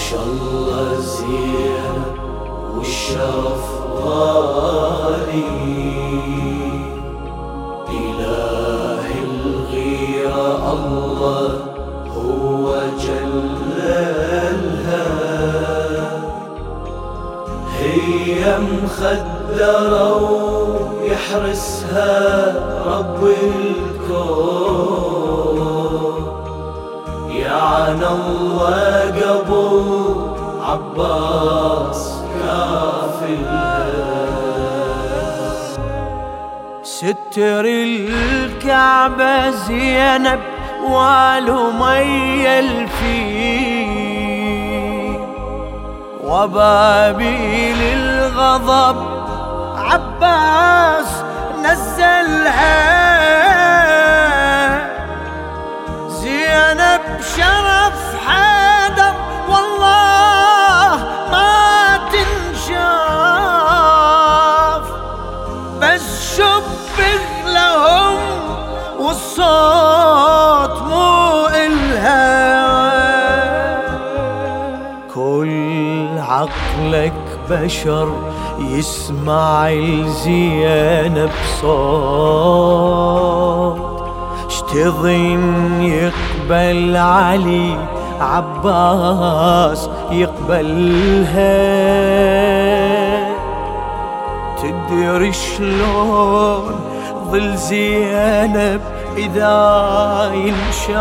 عرش الله زين والشرف غالي إله الغيرة الله هو جللها هي مخدرة ويحرسها رب الكون يعن الله قبل عباس كافلها ستر الكعبة زينب والمي الفيل. وبابيل الغضب عباس نزلها. شرف حيدر والله ما تنشاف. بس شبه لهم والصوت مو إلها كل عقلك بشر يسمع الزينب صوت اشتظن يقبل علي عباس يقبلها. تدري شلون ظل زينب إذا ينشاف؟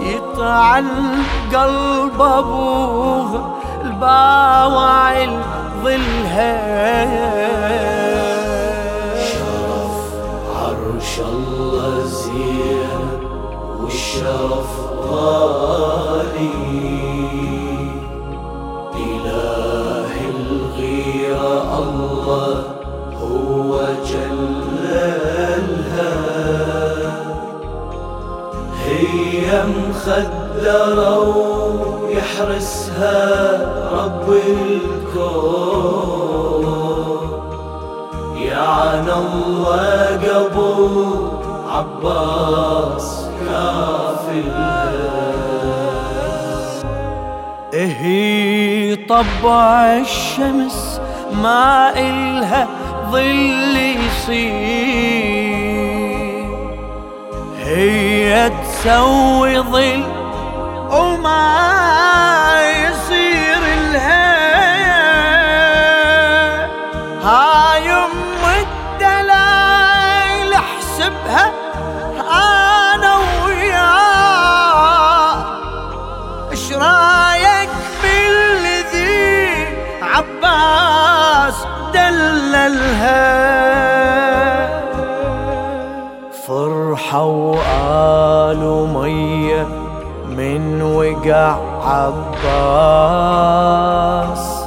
يطعن قلب أبوه الباوع ظلها شرف عرش الله. والشرف غالي إله الغيرة الله هو جللها هي مخدرة ويحرسها رب الكون. يعن الله قبل عباس كافلها هي طبع الشمس ما إلها ظل يصير. هي تسوي ظل وما وقع عباس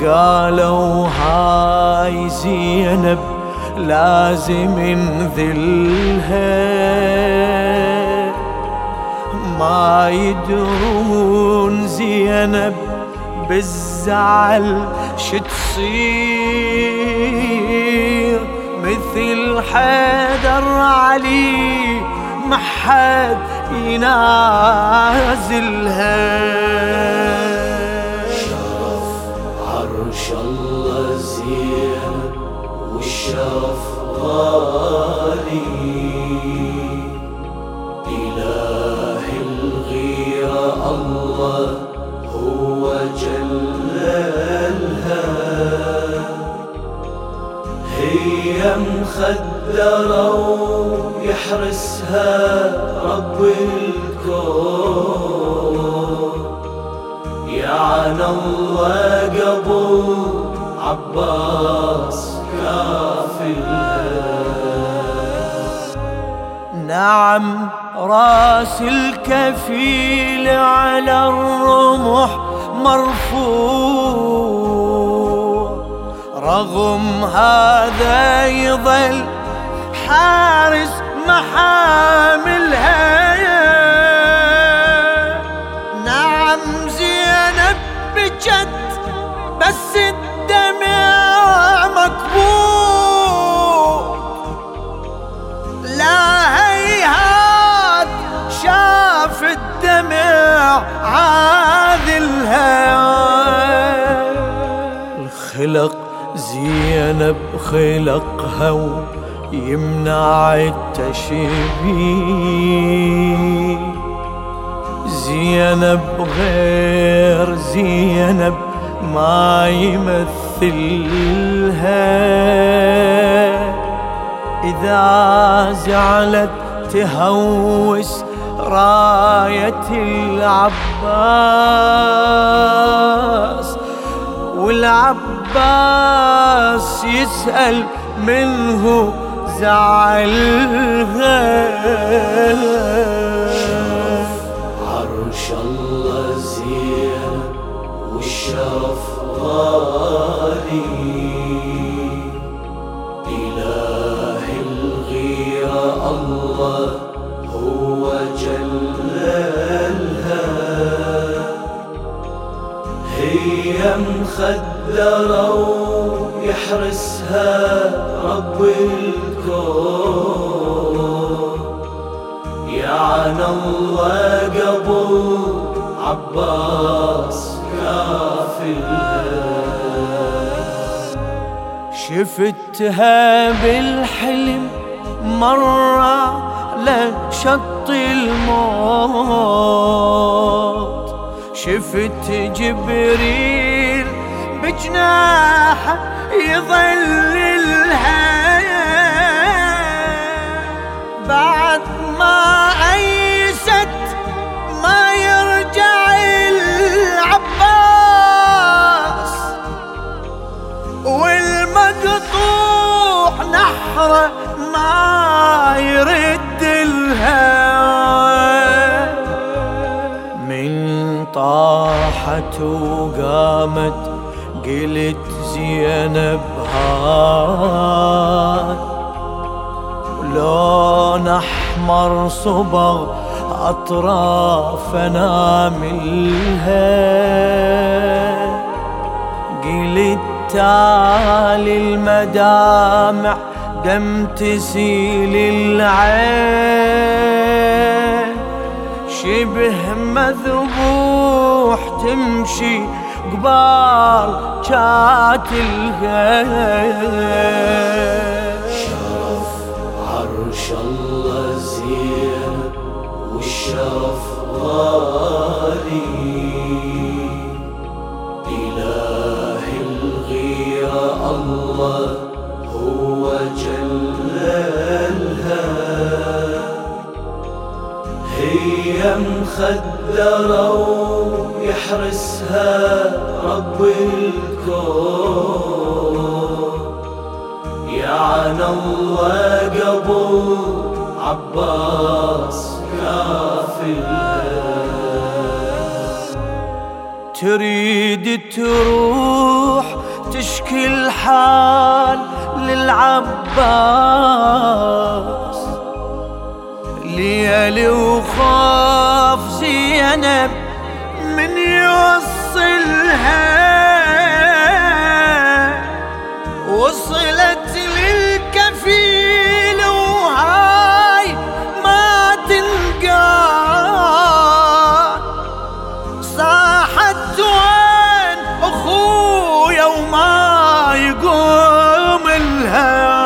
قالوا هاي زينب لازم نذلها. ما يدرون زينب بالزعل شتصير مثل حيدر علي ما حد ينازلها شرف عرش الله زين والشرف غالي. إله الغيرة الله هو جللها هي مخدرة ويحرسها رب الكون. يعن الله قبل عباس كافلها نعم راس الكفيل على الرمح مرفوع. رغم هذا يظل حارس محاملها جد بس الدمع مكبوت. لا هيهات شاف الدمع عادلها الخلق زينب خلقها ويمنع التشبيه. زينب غير زينب ما يمثلها. إذا زعلت تهوس راية العباس والعباس يسأل منه زعلها. هي مخدرة ويحرسها رب الكون. يعن الله قبل عباس كافلها شفتها بالحلم مرة لشط الموت. شفت جبريل بجناحه يظللها بعد ما أيست ما يرجع العباس والمقطوع نحره طاحت وقامت قلت زينب هاد لون احمر صبغ اطراف اناملها قلت تالي المدامع دم تسيل العين. شبه مذبوح تمشي قبال جات شرف عرش الله ويحرسها رب الكون. يعن الله قبل عباس كافلها تريد تروح تشكي الحال للعباس. ليالي وخاف زينب يوصلها. وصلت للكفيل وهاي ما تنقال صاحت وين أخويا وما يقوم لها.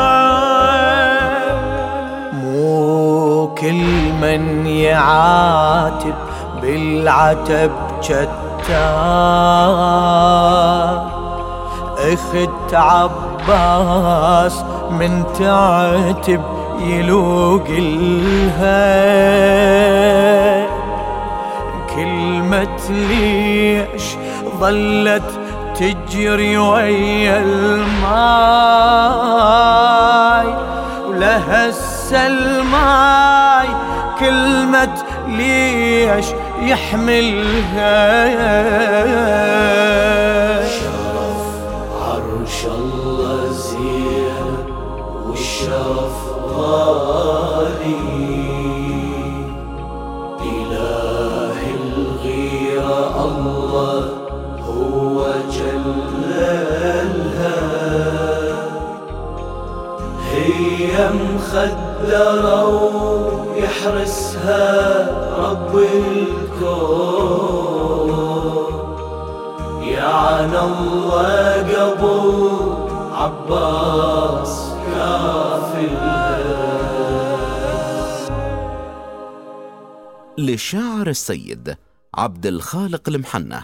مو كل من يعاتب بالعتب جتان اخت عباس من تعتب يلوق لها كلمة ليش ظلت تجري ويا يحملها. شرف عرش الله زين والشرف غالي. إله الغيرة الله هو جللها هي مخدرة الله قبل عباس كافلها للشاعر السيد عبد الخالق المحنة.